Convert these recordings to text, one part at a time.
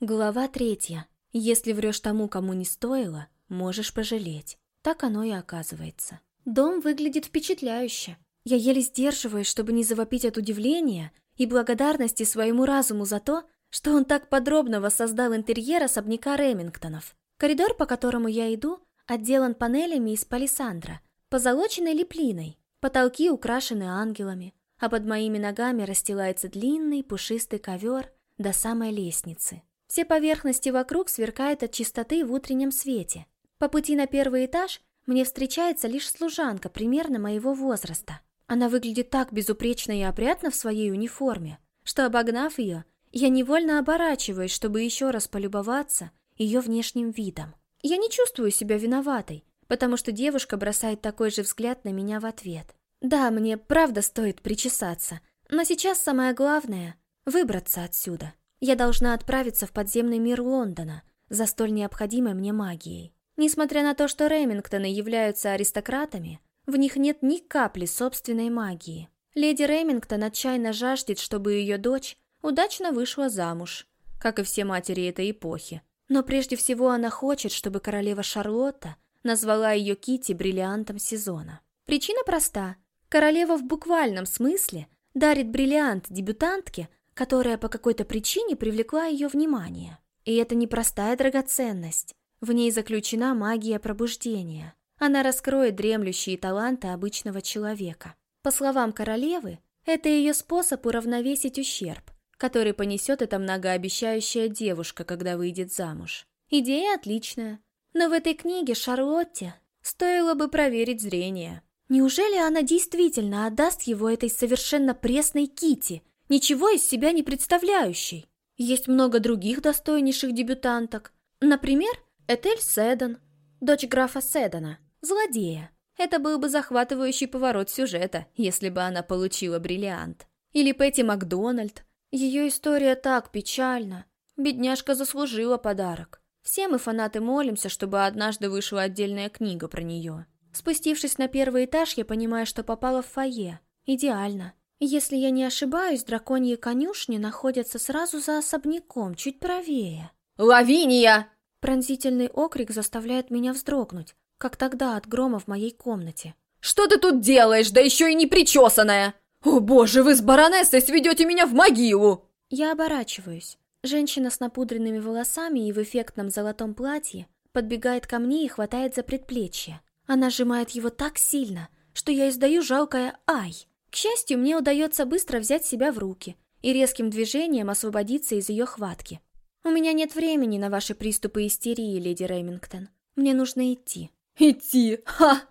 Глава третья. Если врешь тому, кому не стоило, можешь пожалеть. Так оно и оказывается. Дом выглядит впечатляюще. Я еле сдерживаюсь, чтобы не завопить от удивления и благодарности своему разуму за то, что он так подробно воссоздал интерьер особняка Ремингтонов. Коридор, по которому я иду, отделан панелями из палисандра, позолоченной леплиной. Потолки украшены ангелами, а под моими ногами расстилается длинный пушистый ковер до самой лестницы. Все поверхности вокруг сверкают от чистоты в утреннем свете. По пути на первый этаж мне встречается лишь служанка примерно моего возраста. Она выглядит так безупречно и опрятно в своей униформе, что, обогнав ее, я невольно оборачиваюсь, чтобы еще раз полюбоваться ее внешним видом. Я не чувствую себя виноватой, потому что девушка бросает такой же взгляд на меня в ответ. Да, мне правда стоит причесаться, но сейчас самое главное — выбраться отсюда. Я должна отправиться в подземный мир Лондона за столь необходимой мне магией. Несмотря на то, что Ремингтоны являются аристократами, в них нет ни капли собственной магии. Леди Ремингтон отчаянно жаждет, чтобы ее дочь удачно вышла замуж, как и все матери этой эпохи. Но прежде всего она хочет, чтобы королева Шарлотта назвала ее Кити бриллиантом сезона. Причина проста. Королева в буквальном смысле дарит бриллиант дебютантке, которая по какой-то причине привлекла ее внимание. И это не простая драгоценность. В ней заключена магия пробуждения. Она раскроет дремлющие таланты обычного человека. По словам королевы, это ее способ уравновесить ущерб, который понесет эта многообещающая девушка, когда выйдет замуж. Идея отличная. Но в этой книге Шарлотте стоило бы проверить зрение. Неужели она действительно отдаст его этой совершенно пресной Кити, ничего из себя не представляющей. Есть много других достойнейших дебютанток. Например, Этель Седан, дочь графа Седана, злодея. Это был бы захватывающий поворот сюжета, если бы она получила бриллиант. Или Петти Макдональд. Ее история так печальна. Бедняжка заслужила подарок. Все мы фанаты молимся, чтобы однажды вышла отдельная книга про нее. Спустившись на первый этаж, я понимаю, что попала в фойе. Идеально. Если я не ошибаюсь, драконьи конюшни находятся сразу за особняком, чуть правее. «Лавиния!» Пронзительный окрик заставляет меня вздрогнуть, как тогда от грома в моей комнате. «Что ты тут делаешь, да еще и не причесанная? О боже, вы с баронессой сведете меня в могилу!» Я оборачиваюсь. Женщина с напудренными волосами и в эффектном золотом платье подбегает ко мне и хватает за предплечье. Она сжимает его так сильно, что я издаю жалкое «Ай!». К счастью, мне удается быстро взять себя в руки и резким движением освободиться из ее хватки. У меня нет времени на ваши приступы истерии, леди Ремингтон. Мне нужно идти. Идти? Ха!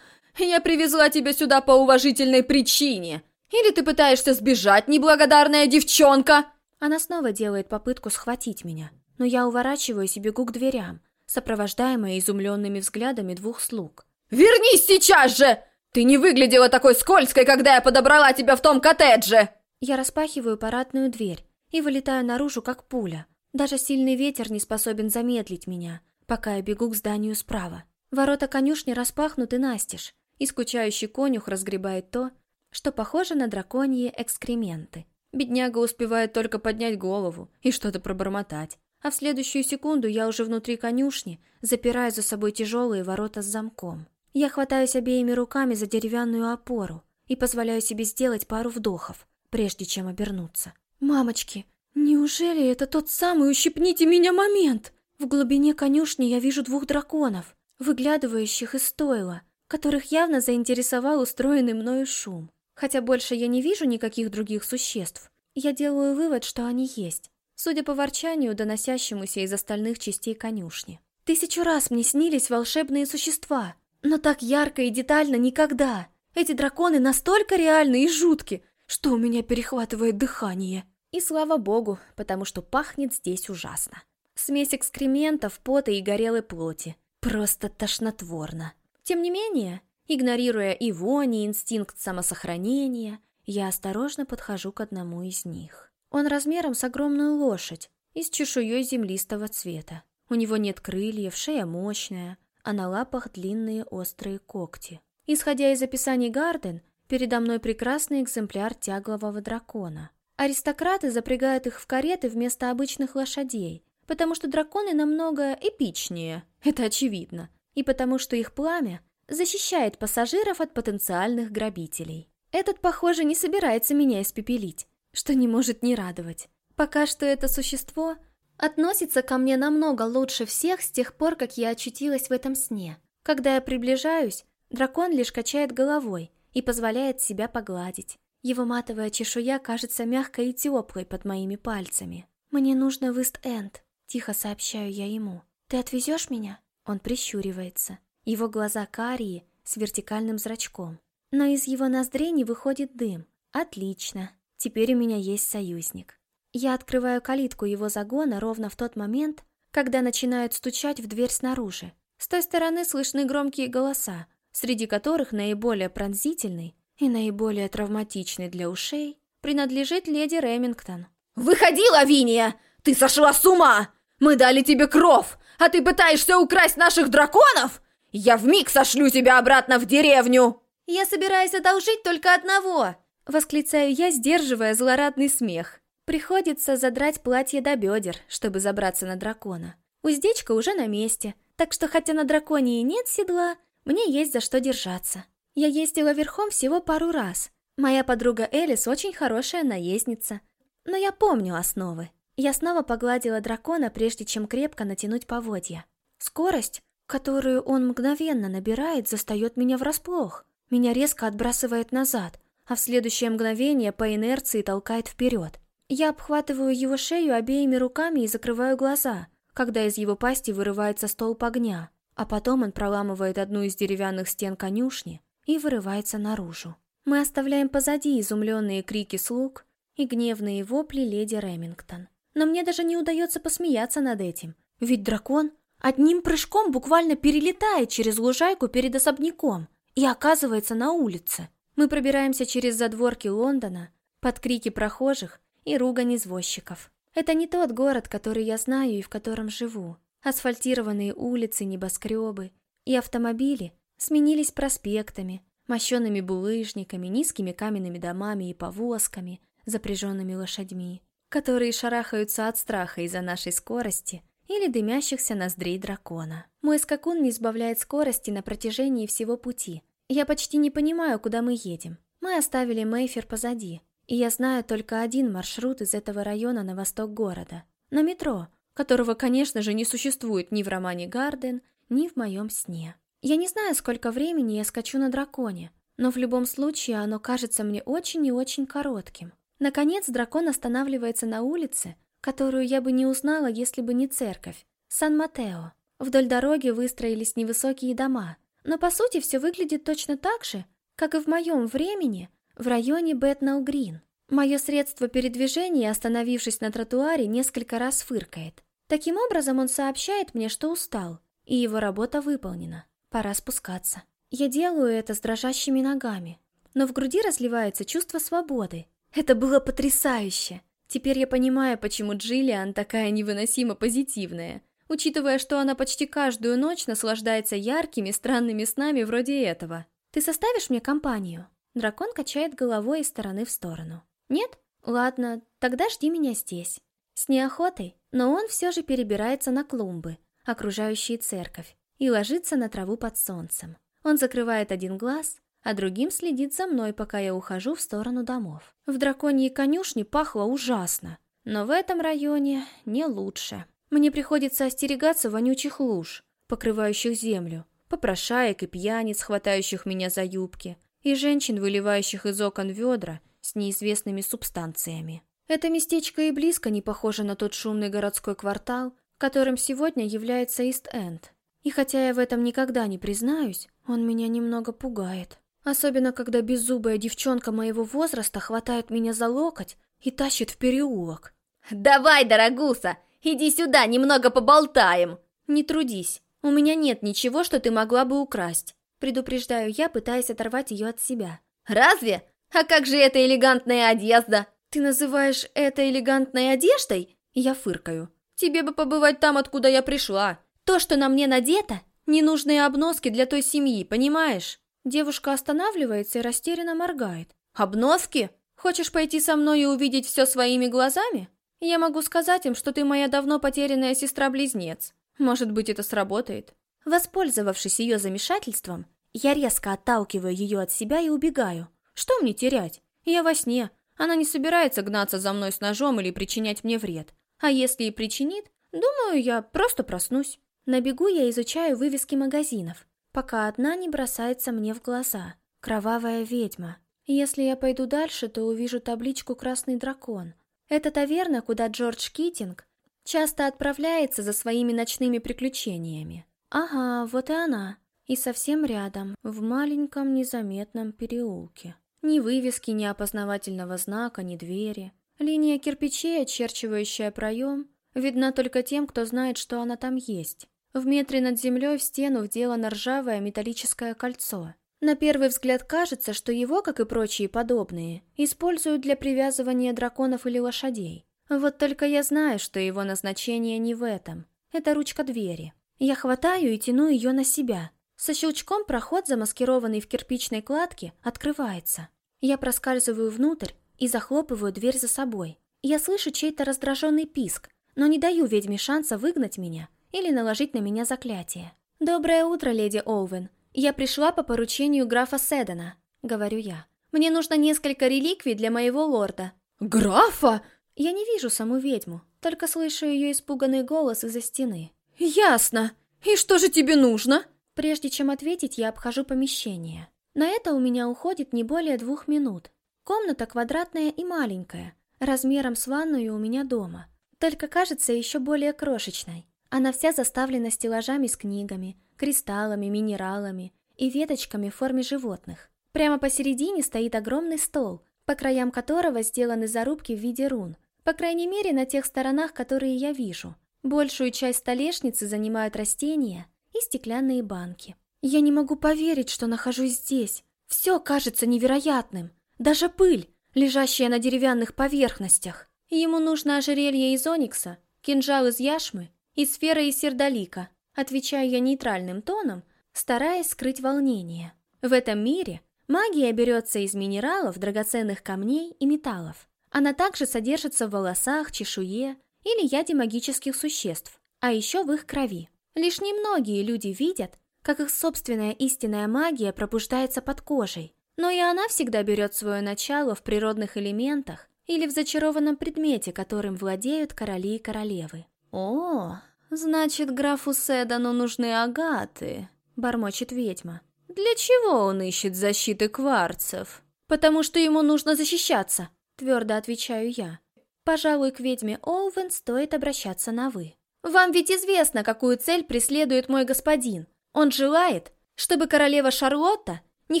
Я привезла тебя сюда по уважительной причине. Или ты пытаешься сбежать, неблагодарная девчонка? Она снова делает попытку схватить меня, но я уворачиваюсь и бегу к дверям, сопровождаемая изумленными взглядами двух слуг. «Вернись сейчас же!» «Ты не выглядела такой скользкой, когда я подобрала тебя в том коттедже!» Я распахиваю парадную дверь и вылетаю наружу, как пуля. Даже сильный ветер не способен замедлить меня, пока я бегу к зданию справа. Ворота конюшни распахнуты настежь, и скучающий конюх разгребает то, что похоже на драконьи экскременты. Бедняга успевает только поднять голову и что-то пробормотать. А в следующую секунду я уже внутри конюшни, запирая за собой тяжелые ворота с замком. Я хватаюсь обеими руками за деревянную опору и позволяю себе сделать пару вдохов, прежде чем обернуться. «Мамочки, неужели это тот самый «ущипните меня» момент?» В глубине конюшни я вижу двух драконов, выглядывающих из стойла, которых явно заинтересовал устроенный мною шум. Хотя больше я не вижу никаких других существ. Я делаю вывод, что они есть, судя по ворчанию, доносящемуся из остальных частей конюшни. Тысячу раз мне снились волшебные существа, но так ярко и детально никогда. Эти драконы настолько реальны и жутки, что у меня перехватывает дыхание. И слава богу, потому что пахнет здесь ужасно. Смесь экскрементов, пота и горелой плоти. Просто тошнотворно. Тем не менее, игнорируя и вонь, и инстинкт самосохранения, я осторожно подхожу к одному из них. Он размером с огромную лошадь и с чешуей землистого цвета. У него нет крыльев, шея мощная, а на лапах длинные острые когти. Исходя из описаний Гарден, передо мной прекрасный экземпляр тяглового дракона. Аристократы запрягают их в кареты вместо обычных лошадей, потому что драконы намного эпичнее, это очевидно, и потому что их пламя защищает пассажиров от потенциальных грабителей. Этот, похоже, не собирается меня испепелить, что не может не радовать. Пока что это существо относится ко мне намного лучше всех с тех пор, как я очутилась в этом сне. Когда я приближаюсь, дракон лишь качает головой и позволяет себя погладить. Его матовая чешуя кажется мягкой и теплой под моими пальцами. «Мне нужно в Ист-Энд», — тихо сообщаю я ему. «Ты отвезешь меня?» Он прищуривается. Его глаза карие, с вертикальным зрачком. Но из его ноздрей не выходит дым. Отлично. Теперь у меня есть союзник. Я открываю калитку его загона ровно в тот момент, когда начинают стучать в дверь снаружи. С той стороны слышны громкие голоса, среди которых наиболее пронзительный и наиболее травматичный для ушей принадлежит леди Ремингтон. «Выходи, Лавиния! Ты сошла с ума! Мы дали тебе кров, а ты пытаешься украсть наших драконов? Я вмиг сошлю тебя обратно в деревню!» «Я собираюсь одолжить только одного!» Восклицаю я, сдерживая злорадный смех. Приходится задрать платье до бедер, чтобы забраться на дракона. Уздечка уже на месте, так что хотя на драконе и нет седла, мне есть за что держаться. Я ездила верхом всего пару раз. Моя подруга Элис очень хорошая наездница. Но я помню основы. Я снова погладила дракона, прежде чем крепко натянуть поводья. Скорость, которую он мгновенно набирает, застает меня врасплох. Меня резко отбрасывает назад, а в следующее мгновение по инерции толкает вперед. Я обхватываю его шею обеими руками и закрываю глаза, когда из его пасти вырывается столб огня, а потом он проламывает одну из деревянных стен конюшни и вырывается наружу. Мы оставляем позади изумленные крики слуг и гневные вопли леди Ремингтон. Но мне даже не удается посмеяться над этим, ведь дракон одним прыжком буквально перелетает через лужайку перед особняком и оказывается на улице. Мы пробираемся через задворки Лондона под крики прохожих и ругань извозчиков. Это не тот город, который я знаю и в котором живу. Асфальтированные улицы, небоскребы и автомобили сменились проспектами, мощенными булыжниками, низкими каменными домами и повозками, запряженными лошадьми, которые шарахаются от страха из-за нашей скорости или дымящихся ноздрей дракона. Мой скакун не сбавляет скорости на протяжении всего пути. Я почти не понимаю, куда мы едем. Мы оставили Мейфер позади, и я знаю только один маршрут из этого района на восток города. На метро, которого, конечно же, не существует ни в романе «Гарден», ни в моем сне. Я не знаю, сколько времени я скачу на драконе, но в любом случае оно кажется мне очень и очень коротким. Наконец дракон останавливается на улице, которую я бы не узнала, если бы не церковь. Сан-Матео. Вдоль дороги выстроились невысокие дома, но по сути все выглядит точно так же, как и в моем времени в районе Бэтнау-Грин. Мое средство передвижения, остановившись на тротуаре, несколько раз фыркает. Таким образом, он сообщает мне, что устал, и его работа выполнена. Пора спускаться. Я делаю это с дрожащими ногами, но в груди разливается чувство свободы. Это было потрясающе. Теперь я понимаю, почему Джиллиан такая невыносимо позитивная, учитывая, что она почти каждую ночь наслаждается яркими, странными снами вроде этого. Ты составишь мне компанию? Дракон качает головой из стороны в сторону. «Нет? Ладно, тогда жди меня здесь». С неохотой, но он все же перебирается на клумбы, окружающие церковь, и ложится на траву под солнцем. Он закрывает один глаз, а другим следит за мной, пока я ухожу в сторону домов. В драконьей конюшне пахло ужасно, но в этом районе не лучше. Мне приходится остерегаться вонючих луж, покрывающих землю, попрошаек и пьяниц, хватающих меня за юбки, и женщин, выливающих из окон ведра с неизвестными субстанциями. Это местечко и близко не похоже на тот шумный городской квартал, которым сегодня является Ист-Энд. И хотя я в этом никогда не признаюсь, он меня немного пугает. Особенно, когда беззубая девчонка моего возраста хватает меня за локоть и тащит в переулок. «Давай, дорогуса, иди сюда, немного поболтаем!» «Не трудись, у меня нет ничего, что ты могла бы украсть. Предупреждаю я, пытаясь оторвать ее от себя. «Разве? А как же эта элегантная одежда?» «Ты называешь это элегантной одеждой?» Я фыркаю. «Тебе бы побывать там, откуда я пришла. То, что на мне надето, ненужные обноски для той семьи, понимаешь?» Девушка останавливается и растерянно моргает. «Обноски? Хочешь пойти со мной и увидеть все своими глазами?» Я могу сказать им, что ты моя давно потерянная сестра-близнец. Может быть, это сработает. Воспользовавшись ее замешательством, я резко отталкиваю ее от себя и убегаю. Что мне терять? Я во сне. Она не собирается гнаться за мной с ножом или причинять мне вред. А если и причинит, думаю, я просто проснусь. На бегу я изучаю вывески магазинов, пока одна не бросается мне в глаза. Кровавая ведьма. Если я пойду дальше, то увижу табличку «Красный дракон». Это таверна, куда Джордж Китинг часто отправляется за своими ночными приключениями. Ага, вот и она. И совсем рядом, в маленьком незаметном переулке. Ни вывески, ни опознавательного знака, ни двери. Линия кирпичей, очерчивающая проем, видна только тем, кто знает, что она там есть. В метре над землей в стену вделано ржавое металлическое кольцо. На первый взгляд кажется, что его, как и прочие подобные, используют для привязывания драконов или лошадей. Вот только я знаю, что его назначение не в этом. Это ручка двери. Я хватаю и тяну ее на себя. Со щелчком проход, замаскированный в кирпичной кладке, открывается. Я проскальзываю внутрь и захлопываю дверь за собой. Я слышу чей-то раздраженный писк, но не даю ведьме шанса выгнать меня или наложить на меня заклятие. «Доброе утро, леди Оуэн. «Я пришла по поручению графа Седана», — говорю я. «Мне нужно несколько реликвий для моего лорда». «Графа?» Я не вижу саму ведьму, только слышу ее испуганный голос из-за стены. «Ясно. И что же тебе нужно?» Прежде чем ответить, я обхожу помещение. На это у меня уходит не более двух минут. Комната квадратная и маленькая, размером с ванную у меня дома. Только кажется еще более крошечной. Она вся заставлена стеллажами с книгами, кристаллами, минералами и веточками в форме животных. Прямо посередине стоит огромный стол, по краям которого сделаны зарубки в виде рун. По крайней мере, на тех сторонах, которые я вижу. Большую часть столешницы занимают растения и стеклянные банки. Я не могу поверить, что нахожусь здесь. Все кажется невероятным. Даже пыль, лежащая на деревянных поверхностях. Ему нужно ожерелье из оникса, кинжал из яшмы и сфера из сердолика. Отвечаю я нейтральным тоном, стараясь скрыть волнение. В этом мире магия берется из минералов, драгоценных камней и металлов. Она также содержится в волосах, чешуе или яде магических существ, а еще в их крови. Лишь немногие люди видят, как их собственная истинная магия пробуждается под кожей, но и она всегда берет свое начало в природных элементах или в зачарованном предмете, которым владеют короли и королевы. О, «Значит, графу Седану нужны агаты», — бормочет ведьма. «Для чего он ищет защиты кварцев?» «Потому что ему нужно защищаться», — твердо отвечаю я. Пожалуй, к ведьме Оуэн стоит обращаться на «вы». «Вам ведь известно, какую цель преследует мой господин. Он желает, чтобы королева Шарлотта не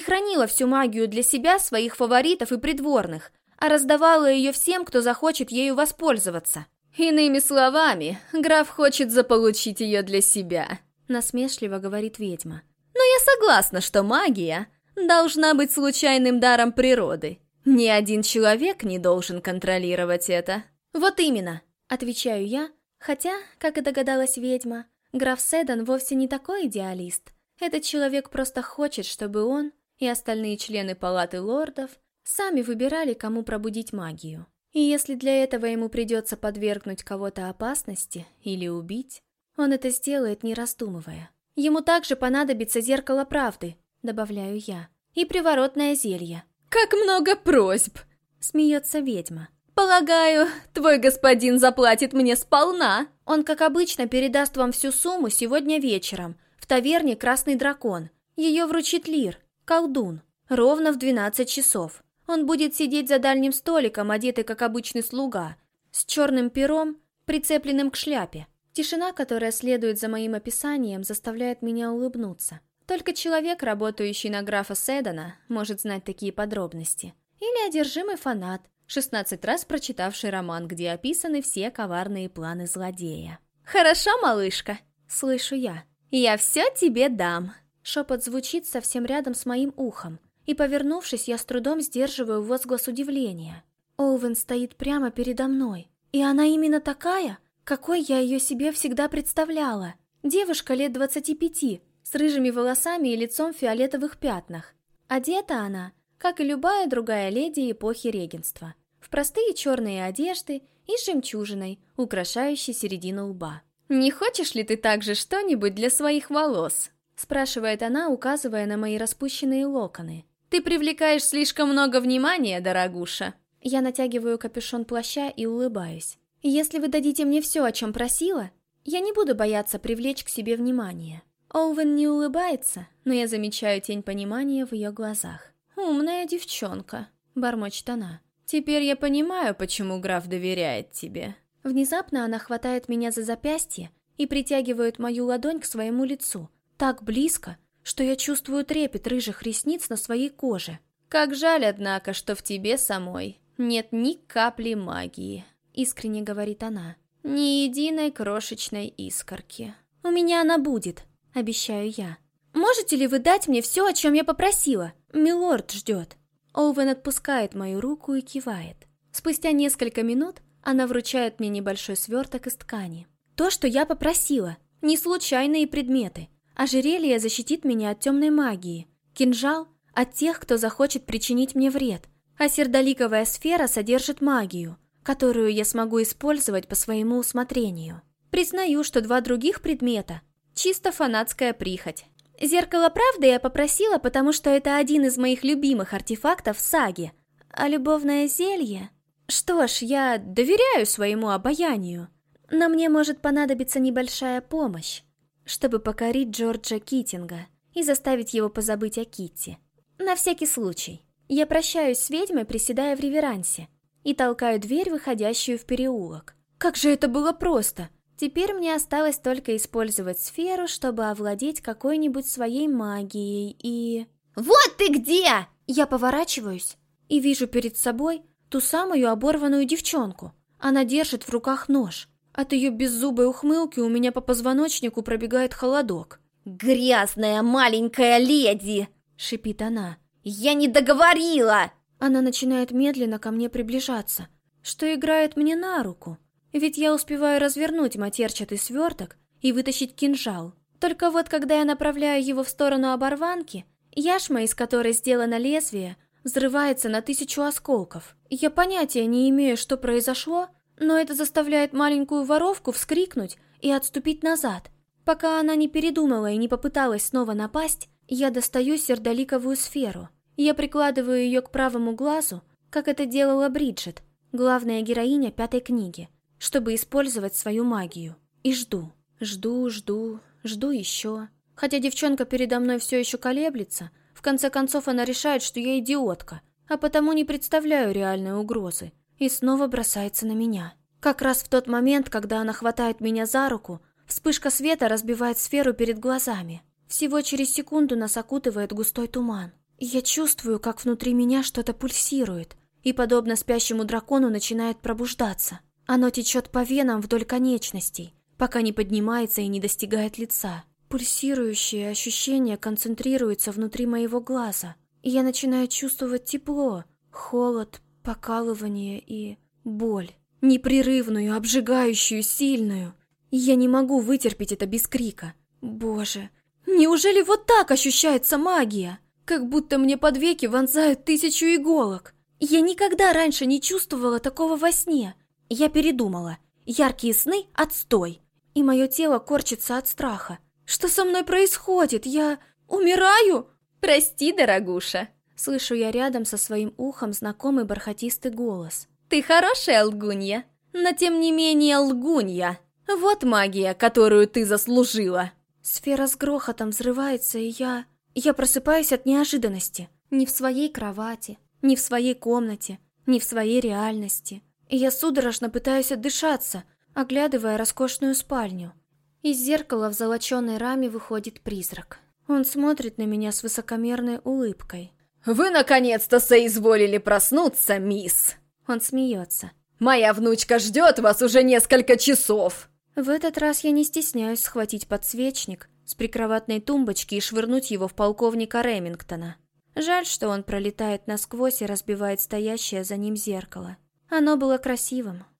хранила всю магию для себя, своих фаворитов и придворных, а раздавала ее всем, кто захочет ею воспользоваться. «Иными словами, граф хочет заполучить ее для себя», — насмешливо говорит ведьма. «Но я согласна, что магия должна быть случайным даром природы. Ни один человек не должен контролировать это». «Вот именно», — отвечаю я, хотя, как и догадалась ведьма, граф Седан вовсе не такой идеалист. Этот человек просто хочет, чтобы он и остальные члены палаты лордов сами выбирали, кому пробудить магию. И если для этого ему придется подвергнуть кого-то опасности или убить, он это сделает, не раздумывая. Ему также понадобится зеркало правды, добавляю я, и приворотное зелье. «Как много просьб!» — смеется ведьма. «Полагаю, твой господин заплатит мне сполна!» Он, как обычно, передаст вам всю сумму сегодня вечером в таверне «Красный дракон». Ее вручит Лир, колдун, ровно в 12 часов. Он будет сидеть за дальним столиком, одетый как обычный слуга, с черным пером, прицепленным к шляпе. Тишина, которая следует за моим описанием, заставляет меня улыбнуться. Только человек, работающий на графа Седана, может знать такие подробности. Или одержимый фанат, 16 раз прочитавший роман, где описаны все коварные планы злодея. «Хорошо, малышка?» — слышу я. «Я все тебе дам!» Шепот звучит совсем рядом с моим ухом, и, повернувшись, я с трудом сдерживаю возглас удивления. Оуэн стоит прямо передо мной. И она именно такая, какой я ее себе всегда представляла. Девушка лет 25, с рыжими волосами и лицом в фиолетовых пятнах. Одета она, как и любая другая леди эпохи регенства, в простые черные одежды и жемчужиной, украшающей середину лба. «Не хочешь ли ты также что-нибудь для своих волос?» спрашивает она, указывая на мои распущенные локоны. «Ты привлекаешь слишком много внимания, дорогуша!» Я натягиваю капюшон плаща и улыбаюсь. «Если вы дадите мне все, о чем просила, я не буду бояться привлечь к себе внимание». Оуэн не улыбается, но я замечаю тень понимания в ее глазах. «Умная девчонка», — бормочет она. «Теперь я понимаю, почему граф доверяет тебе». Внезапно она хватает меня за запястье и притягивает мою ладонь к своему лицу, так близко, что я чувствую трепет рыжих ресниц на своей коже. Как жаль, однако, что в тебе самой нет ни капли магии, искренне говорит она. Ни единой крошечной искорки. У меня она будет, обещаю я. Можете ли вы дать мне все, о чем я попросила? Милорд ждет. Оуэн отпускает мою руку и кивает. Спустя несколько минут она вручает мне небольшой сверток из ткани. То, что я попросила, не случайные предметы. Ожерелье защитит меня от темной магии. Кинжал – от тех, кто захочет причинить мне вред. А сердоликовая сфера содержит магию, которую я смогу использовать по своему усмотрению. Признаю, что два других предмета – чисто фанатская прихоть. Зеркало правды я попросила, потому что это один из моих любимых артефактов в саге. А любовное зелье... Что ж, я доверяю своему обаянию. Но мне может понадобиться небольшая помощь чтобы покорить Джорджа Китинга и заставить его позабыть о Китти. На всякий случай. Я прощаюсь с ведьмой, приседая в реверансе, и толкаю дверь, выходящую в переулок. Как же это было просто! Теперь мне осталось только использовать сферу, чтобы овладеть какой-нибудь своей магией и... «Вот ты где!» Я поворачиваюсь и вижу перед собой ту самую оборванную девчонку. Она держит в руках нож. От ее беззубой ухмылки у меня по позвоночнику пробегает холодок. «Грязная маленькая леди!» — шипит она. «Я не договорила!» Она начинает медленно ко мне приближаться, что играет мне на руку. Ведь я успеваю развернуть матерчатый сверток и вытащить кинжал. Только вот когда я направляю его в сторону оборванки, яшма, из которой сделано лезвие, взрывается на тысячу осколков. Я понятия не имею, что произошло, но это заставляет маленькую воровку вскрикнуть и отступить назад. Пока она не передумала и не попыталась снова напасть, я достаю сердоликовую сферу. Я прикладываю ее к правому глазу, как это делала Бриджит, главная героиня пятой книги, чтобы использовать свою магию. И жду, жду, жду, жду еще. Хотя девчонка передо мной все еще колеблется, в конце концов она решает, что я идиотка, а потому не представляю реальной угрозы и снова бросается на меня. Как раз в тот момент, когда она хватает меня за руку, вспышка света разбивает сферу перед глазами. Всего через секунду нас окутывает густой туман. Я чувствую, как внутри меня что-то пульсирует, и, подобно спящему дракону, начинает пробуждаться. Оно течет по венам вдоль конечностей, пока не поднимается и не достигает лица. Пульсирующее ощущение концентрируется внутри моего глаза, и я начинаю чувствовать тепло, холод, покалывание и боль. Непрерывную, обжигающую, сильную. Я не могу вытерпеть это без крика. Боже, неужели вот так ощущается магия? Как будто мне под веки вонзают тысячу иголок. Я никогда раньше не чувствовала такого во сне. Я передумала. Яркие сны — отстой. И мое тело корчится от страха. Что со мной происходит? Я умираю? Прости, дорогуша. Слышу я рядом со своим ухом знакомый бархатистый голос. «Ты хорошая лгунья, но тем не менее лгунья. Вот магия, которую ты заслужила!» Сфера с грохотом взрывается, и я... Я просыпаюсь от неожиданности. Не в своей кровати, не в своей комнате, не в своей реальности. И я судорожно пытаюсь отдышаться, оглядывая роскошную спальню. Из зеркала в золоченой раме выходит призрак. Он смотрит на меня с высокомерной улыбкой. «Вы наконец-то соизволили проснуться, мисс!» Он смеется. «Моя внучка ждет вас уже несколько часов!» В этот раз я не стесняюсь схватить подсвечник с прикроватной тумбочки и швырнуть его в полковника Ремингтона. Жаль, что он пролетает насквозь и разбивает стоящее за ним зеркало. Оно было красивым,